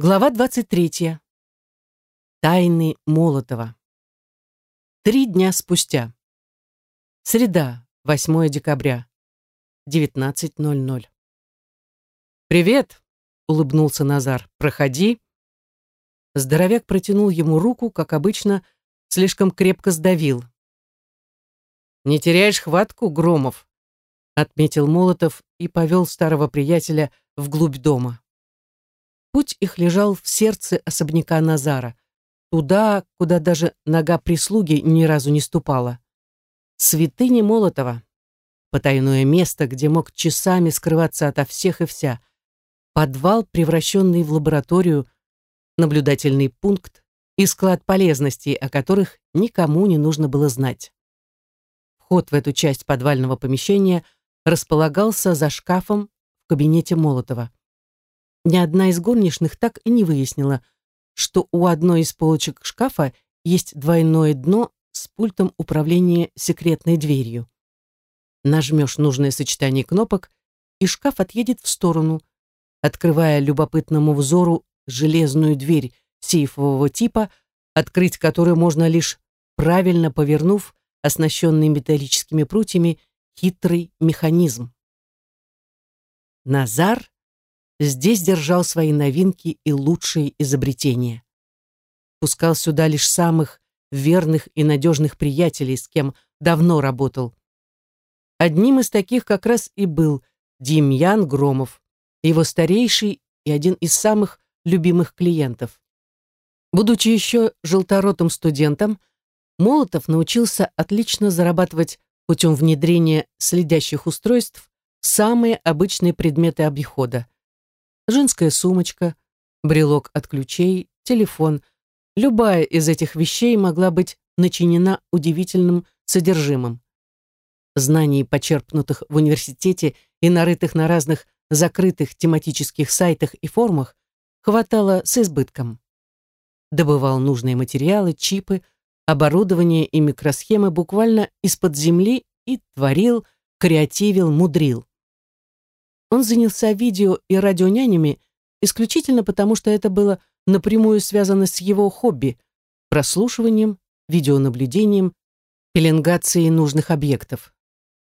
Глава 23. Тайны Молотова. Три дня спустя. Среда, 8 декабря, 19.00. «Привет!» — улыбнулся Назар. «Проходи». Здоровяк протянул ему руку, как обычно, слишком крепко сдавил. «Не теряешь хватку, Громов?» — отметил Молотов и повел старого приятеля вглубь дома. Путь их лежал в сердце особняка Назара, туда, куда даже нога прислуги ни разу не ступала. Святыни Молотова, потайное место, где мог часами скрываться ото всех и вся, подвал, превращенный в лабораторию, наблюдательный пункт и склад полезностей, о которых никому не нужно было знать. Вход в эту часть подвального помещения располагался за шкафом в кабинете Молотова ни одна из горничных так и не выяснила, что у одной из полочек шкафа есть двойное дно с пультом управления секретной дверью. Нажмешь нужное сочетание кнопок, и шкаф отъедет в сторону, открывая любопытному взору железную дверь сейфового типа, открыть которую можно лишь правильно повернув оснащенный металлическими прутьями хитрый механизм. Назар здесь держал свои новинки и лучшие изобретения. Пускал сюда лишь самых верных и надежных приятелей, с кем давно работал. Одним из таких как раз и был Демьян Громов, его старейший и один из самых любимых клиентов. Будучи еще желторотым студентом, Молотов научился отлично зарабатывать путем внедрения следящих устройств самые обычные предметы обихода женская сумочка, брелок от ключей, телефон. Любая из этих вещей могла быть начинена удивительным содержимым. Знаний, почерпнутых в университете и нарытых на разных закрытых тематических сайтах и форумах, хватало с избытком. Добывал нужные материалы, чипы, оборудование и микросхемы буквально из-под земли и творил, креативил, мудрил. Он занялся видео и радионянями исключительно потому, что это было напрямую связано с его хобби – прослушиванием, видеонаблюдением, пеленгацией нужных объектов.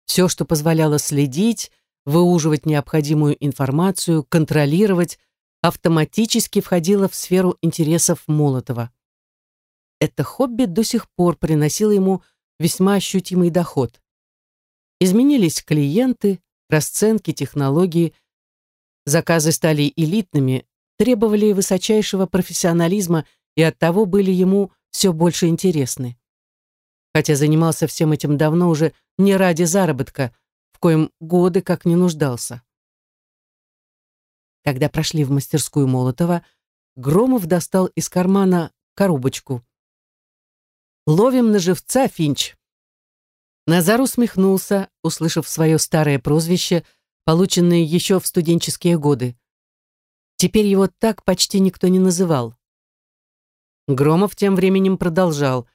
Все, что позволяло следить, выуживать необходимую информацию, контролировать, автоматически входило в сферу интересов Молотова. Это хобби до сих пор приносило ему весьма ощутимый доход. Изменились клиенты, расценки, технологии. Заказы стали элитными, требовали высочайшего профессионализма и оттого были ему все больше интересны. Хотя занимался всем этим давно уже не ради заработка, в коем годы как не нуждался. Когда прошли в мастерскую Молотова, Громов достал из кармана коробочку. «Ловим на живца, Финч!» Назар усмехнулся, услышав свое старое прозвище, полученное еще в студенческие годы. Теперь его так почти никто не называл. Громов тем временем продолжал.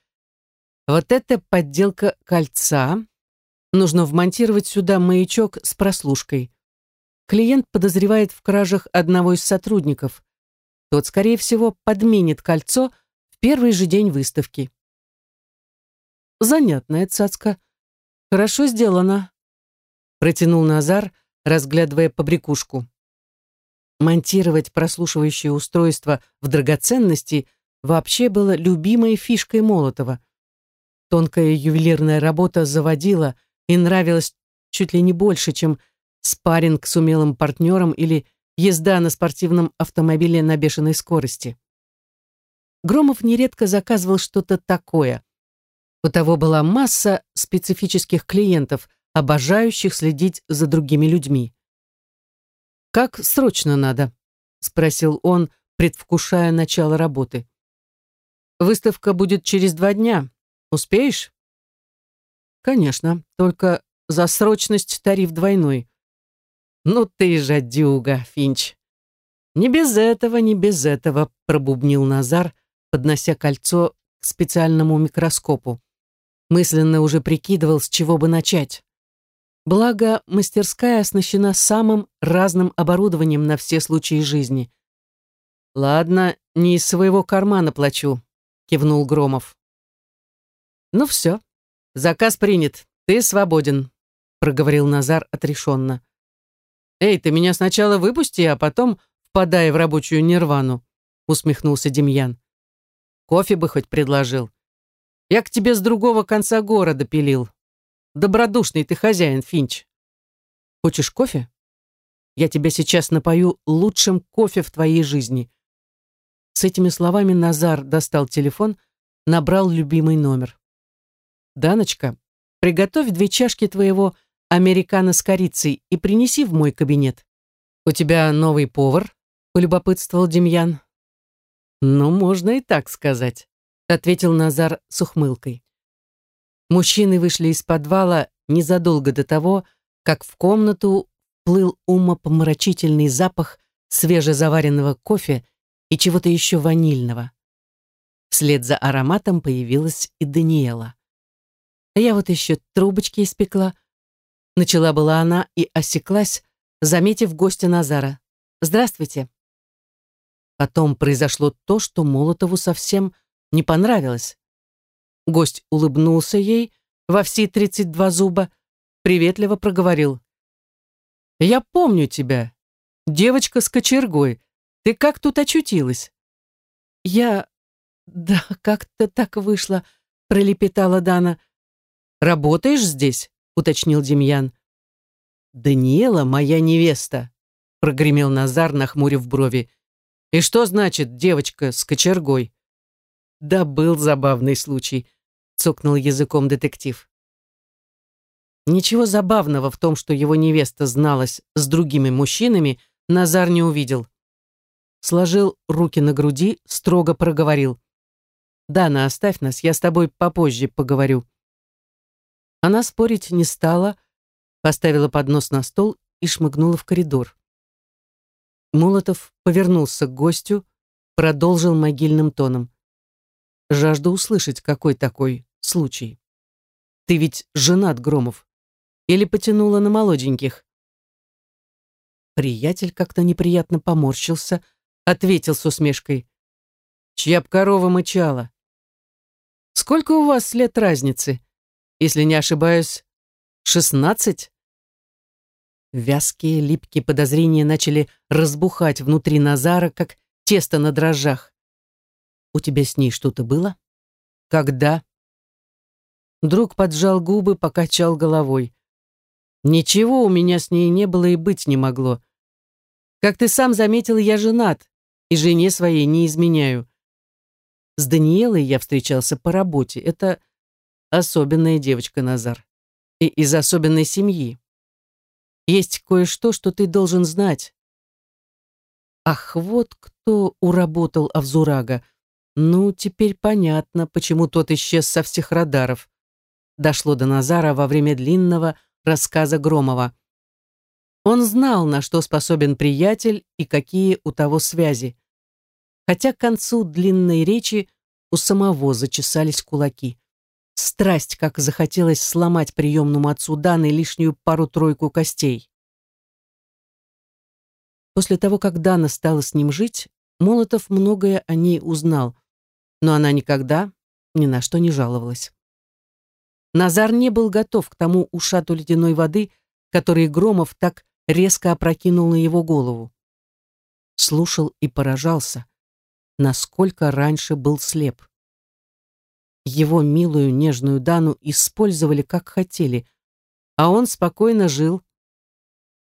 Вот это подделка кольца. Нужно вмонтировать сюда маячок с прослушкой. Клиент подозревает в кражах одного из сотрудников. Тот, скорее всего, подменит кольцо в первый же день выставки. Занятная цацка. «Хорошо сделано», — протянул Назар, разглядывая побрякушку. Монтировать прослушивающее устройство в драгоценности вообще было любимой фишкой Молотова. Тонкая ювелирная работа заводила и нравилась чуть ли не больше, чем спарринг с умелым партнером или езда на спортивном автомобиле на бешеной скорости. Громов нередко заказывал что-то такое. У того была масса специфических клиентов, обожающих следить за другими людьми. «Как срочно надо?» — спросил он, предвкушая начало работы. «Выставка будет через два дня. Успеешь?» «Конечно, только за срочность тариф двойной». «Ну ты жадюга, Финч!» «Не без этого, не без этого», — пробубнил Назар, поднося кольцо к специальному микроскопу. Мысленно уже прикидывал, с чего бы начать. Благо, мастерская оснащена самым разным оборудованием на все случаи жизни. Ладно, не из своего кармана плачу, кивнул Громов. Ну все, заказ принят, ты свободен, проговорил Назар отрешенно. Эй, ты меня сначала выпусти, а потом впадай в рабочую нирвану, усмехнулся Демьян. Кофе бы хоть предложил. Я к тебе с другого конца города пилил. Добродушный ты хозяин, Финч. Хочешь кофе? Я тебя сейчас напою лучшим кофе в твоей жизни. С этими словами Назар достал телефон, набрал любимый номер. «Даночка, приготовь две чашки твоего американо с корицей и принеси в мой кабинет. У тебя новый повар?» — полюбопытствовал Демьян. «Ну, можно и так сказать», — ответил Назар с ухмылкой. Мужчины вышли из подвала незадолго до того, как в комнату плыл умопомрачительный запах свежезаваренного кофе и чего-то еще ванильного. Вслед за ароматом появилась и Даниэла. А я вот еще трубочки испекла. Начала была она и осеклась, заметив гостя Назара. «Здравствуйте». Потом произошло то, что Молотову совсем не понравилось. Гость улыбнулся ей во все тридцать два зуба, приветливо проговорил. «Я помню тебя. Девочка с кочергой. Ты как тут очутилась?» «Я... да, как-то так вышло», — пролепетала Дана. «Работаешь здесь?» — уточнил Демьян. «Даниэла моя невеста», — прогремел Назар, нахмурив брови. «И что значит девочка с кочергой?» «Да был забавный случай», — цокнул языком детектив. Ничего забавного в том, что его невеста зналась с другими мужчинами, Назар не увидел. Сложил руки на груди, строго проговорил. «Дана, оставь нас, я с тобой попозже поговорю». Она спорить не стала, поставила поднос на стол и шмыгнула в коридор. Молотов повернулся к гостю, продолжил могильным тоном. «Жажду услышать, какой такой случай. Ты ведь женат, Громов. Или потянула на молоденьких?» Приятель как-то неприятно поморщился, ответил с усмешкой. «Чья б корова мычала?» «Сколько у вас лет разницы?» если не ошибаюсь, шестнадцать? Вязкие, липкие подозрения начали разбухать внутри Назара, как тесто на дрожжах. «У тебя с ней что-то было?» «Когда?» Друг поджал губы, покачал головой. «Ничего у меня с ней не было и быть не могло. Как ты сам заметил, я женат, и жене своей не изменяю. С Даниэлой я встречался по работе. Это особенная девочка, Назар. И из особенной семьи. Есть кое-что, что ты должен знать. Ах, вот кто уработал Авзурага. Ну, теперь понятно, почему тот исчез со всех радаров. Дошло до Назара во время длинного рассказа Громова. Он знал, на что способен приятель и какие у того связи. Хотя к концу длинной речи у самого зачесались кулаки. Страсть, как захотелось сломать приемному отцу Даны лишнюю пару-тройку костей. После того, как Дана стала с ним жить, Молотов многое о ней узнал, но она никогда ни на что не жаловалась. Назар не был готов к тому ушату ледяной воды, который Громов так резко опрокинул на его голову. Слушал и поражался, насколько раньше был слеп. Его милую, нежную Дану использовали как хотели, а он спокойно жил.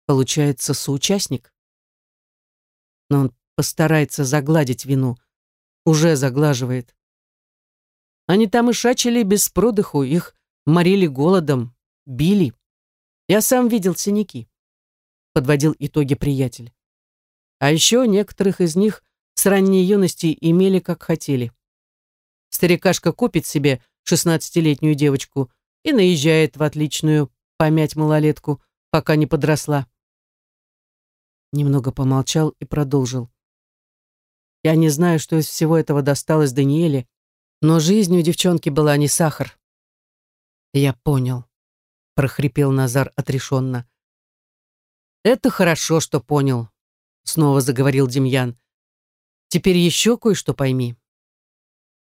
Получается, соучастник. Но он постарается загладить вину. Уже заглаживает. Они там и шачили без продыху, их морили голодом, били. Я сам видел синяки. Подводил итоги приятель. А еще некоторых из них с ранней юности имели как хотели. Старикашка купит себе шестнадцатилетнюю девочку и наезжает в отличную помять малолетку, пока не подросла. Немного помолчал и продолжил. Я не знаю, что из всего этого досталось Даниэле, но жизнь у девчонки была не сахар. Я понял, прохрипел Назар отрешенно. Это хорошо, что понял, снова заговорил Демьян. Теперь еще кое-что пойми.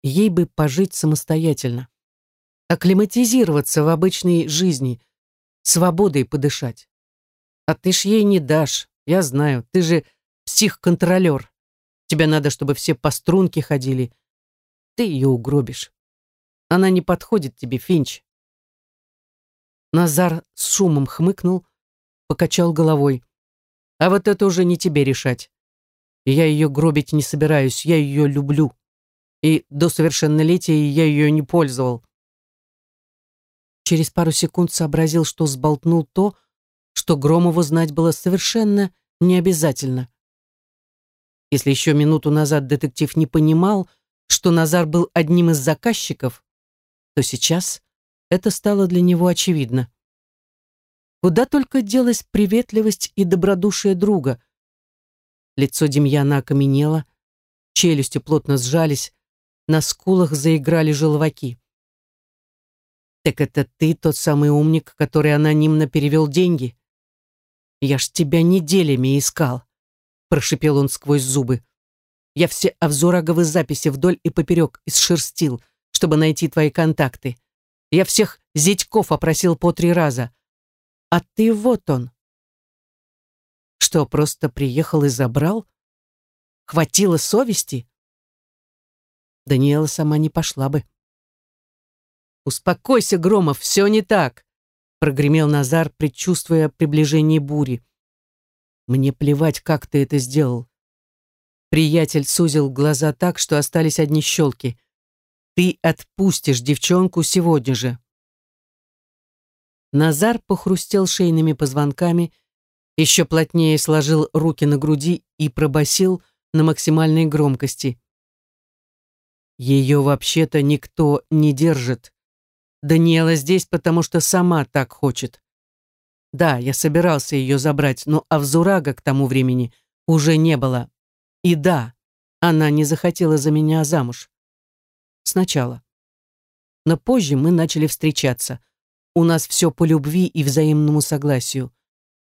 Ей бы пожить самостоятельно, акклиматизироваться в обычной жизни, свободой подышать. А ты ж ей не дашь, я знаю, ты же псих-контролер. Тебе надо, чтобы все по струнке ходили. Ты ее угробишь. Она не подходит тебе, Финч. Назар с шумом хмыкнул, покачал головой. А вот это уже не тебе решать. Я ее гробить не собираюсь, я ее люблю. И до совершеннолетия я ее не пользовал. Через пару секунд сообразил, что сболтнул то, что Громову знать было совершенно не обязательно. Если еще минуту назад детектив не понимал, что Назар был одним из заказчиков, то сейчас это стало для него очевидно. Куда только делась приветливость и добродушие друга. Лицо Демьяна окаменело, челюсти плотно сжались, на скулах заиграли желваки. «Так это ты тот самый умник, который анонимно перевел деньги? Я ж тебя неделями искал», — прошипел он сквозь зубы. «Я все авзораговы записи вдоль и поперек исшерстил, чтобы найти твои контакты. Я всех зятьков опросил по три раза. А ты вот он». «Что, просто приехал и забрал? Хватило совести?» Даниэла сама не пошла бы. «Успокойся, Громов, все не так!» прогремел Назар, предчувствуя приближение бури. «Мне плевать, как ты это сделал». Приятель сузил глаза так, что остались одни щелки. «Ты отпустишь девчонку сегодня же». Назар похрустел шейными позвонками, еще плотнее сложил руки на груди и пробасил на максимальной громкости. Ее вообще-то никто не держит. Даниэла здесь, потому что сама так хочет. Да, я собирался ее забрать, но Авзурага к тому времени уже не было. И да, она не захотела за меня замуж. Сначала. Но позже мы начали встречаться. У нас все по любви и взаимному согласию.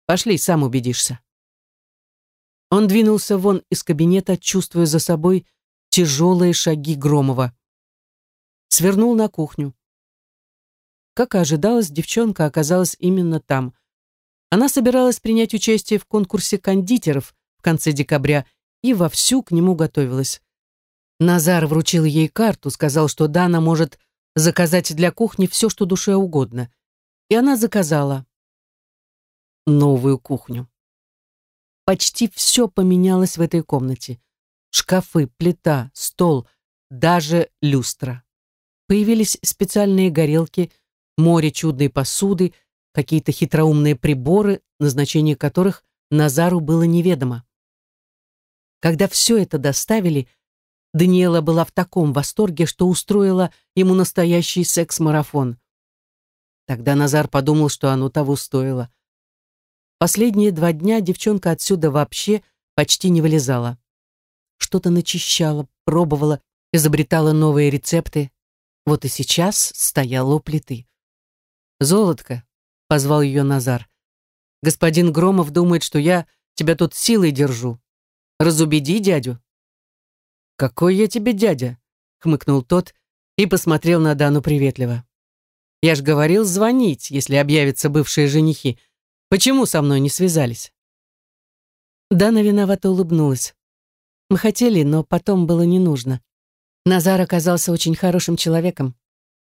Пошли, сам убедишься. Он двинулся вон из кабинета, чувствуя за собой тяжелые шаги Громова. Свернул на кухню. Как и ожидалось, девчонка оказалась именно там. Она собиралась принять участие в конкурсе кондитеров в конце декабря и вовсю к нему готовилась. Назар вручил ей карту, сказал, что Дана может заказать для кухни все, что душе угодно. И она заказала новую кухню. Почти все поменялось в этой комнате. Шкафы, плита, стол, даже люстра. Появились специальные горелки, море чудной посуды, какие-то хитроумные приборы, назначение которых Назару было неведомо. Когда все это доставили, Даниэла была в таком восторге, что устроила ему настоящий секс-марафон. Тогда Назар подумал, что оно того стоило. Последние два дня девчонка отсюда вообще почти не вылезала что-то начищала, пробовала, изобретала новые рецепты. Вот и сейчас стояла у плиты. «Золотко», — позвал ее Назар, — «господин Громов думает, что я тебя тут силой держу. Разубеди дядю». «Какой я тебе дядя?» — хмыкнул тот и посмотрел на Дану приветливо. «Я ж говорил звонить, если объявятся бывшие женихи. Почему со мной не связались?» Дана виновато улыбнулась. Мы хотели, но потом было не нужно. Назар оказался очень хорошим человеком,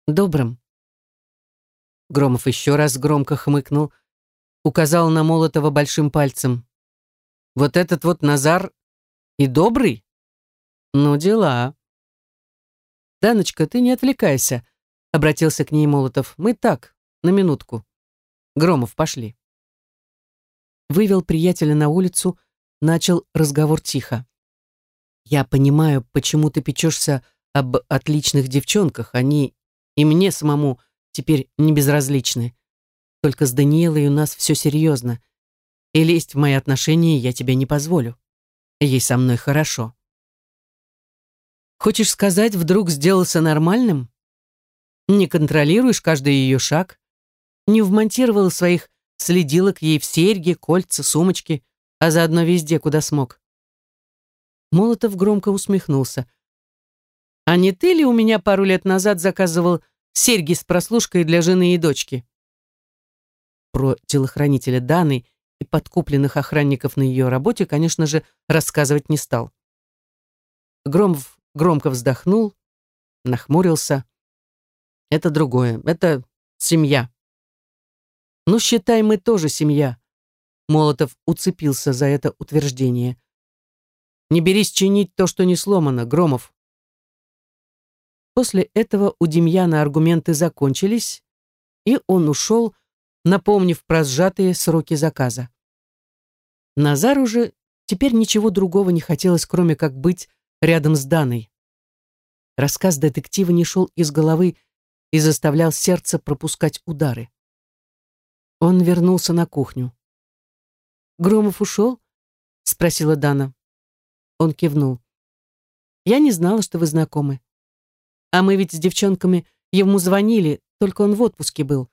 добрым. Громов еще раз громко хмыкнул, указал на Молотова большим пальцем. «Вот этот вот Назар и добрый? Ну, дела». «Даночка, ты не отвлекайся», — обратился к ней Молотов. «Мы так, на минутку. Громов, пошли». Вывел приятеля на улицу, начал разговор тихо. Я понимаю, почему ты печешься об отличных девчонках. Они и мне самому теперь не безразличны. Только с Даниэлой у нас все серьезно. И лезть в мои отношения я тебе не позволю. Ей со мной хорошо. Хочешь сказать, вдруг сделался нормальным? Не контролируешь каждый ее шаг? Не вмонтировал своих следилок ей в серьги, кольца, сумочки, а заодно везде, куда смог? Молотов громко усмехнулся. «А не ты ли у меня пару лет назад заказывал серьги с прослушкой для жены и дочки?» Про телохранителя Даны и подкупленных охранников на ее работе, конечно же, рассказывать не стал. Громов громко вздохнул, нахмурился. «Это другое, это семья». «Ну, считай, мы тоже семья», Молотов уцепился за это утверждение. «Не берись чинить то, что не сломано, Громов». После этого у Демьяна аргументы закончились, и он ушел, напомнив про сжатые сроки заказа. Назару же теперь ничего другого не хотелось, кроме как быть рядом с Даной. Рассказ детектива не шел из головы и заставлял сердце пропускать удары. Он вернулся на кухню. «Громов ушел?» — спросила Дана. Он кивнул. «Я не знала, что вы знакомы. А мы ведь с девчонками ему звонили, только он в отпуске был.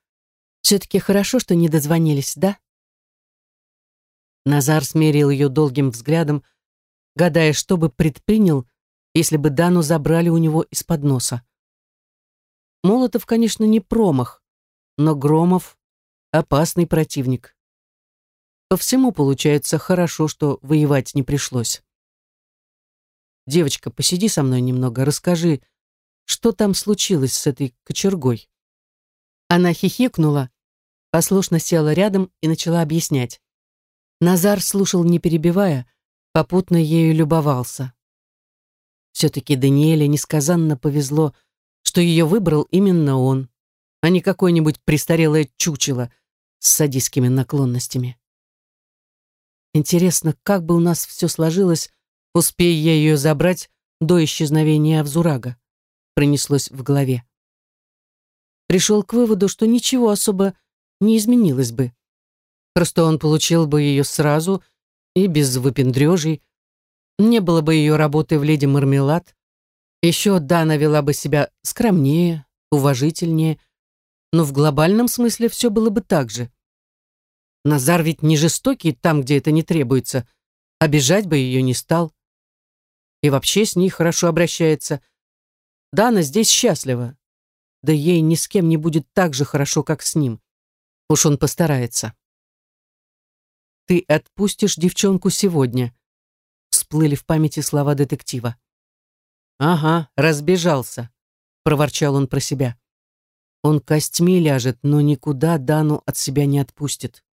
Все-таки хорошо, что не дозвонились, да?» Назар смерил ее долгим взглядом, гадая, что бы предпринял, если бы Дану забрали у него из-под носа. Молотов, конечно, не промах, но Громов — опасный противник. По всему получается хорошо, что воевать не пришлось. Девочка, посиди со мной немного, расскажи, что там случилось с этой кочергой. Она хихикнула, послушно села рядом и начала объяснять. Назар слушал, не перебивая, попутно ею любовался. Все-таки Даниэле несказанно повезло, что ее выбрал именно он, а не какое-нибудь престарелое чучело с садистскими наклонностями. Интересно, как бы у нас все сложилось, успея я ее забрать до исчезновения Авзурага, пронеслось в голове. Пришел к выводу, что ничего особо не изменилось бы. Просто он получил бы ее сразу и без выпендрежей. Не было бы ее работы в «Леди Мармелад». Еще Дана вела бы себя скромнее, уважительнее, но в глобальном смысле все было бы так же. Назар ведь не жестокий там, где это не требуется. Обижать бы ее не стал. И вообще с ней хорошо обращается. Дана здесь счастлива. Да ей ни с кем не будет так же хорошо, как с ним. Уж он постарается. «Ты отпустишь девчонку сегодня», — всплыли в памяти слова детектива. «Ага, разбежался», — проворчал он про себя. Он костьми ляжет, но никуда Дану от себя не отпустит.